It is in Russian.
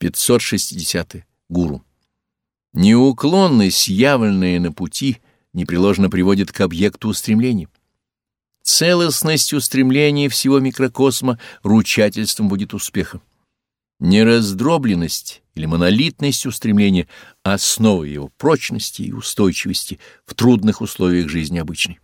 560. Гуру. Неуклонность, явленная на пути, непреложно приводит к объекту устремлений. Целостность устремления всего микрокосма ручательством будет успеха. Нераздробленность или монолитность устремления — основа его прочности и устойчивости в трудных условиях жизни обычной.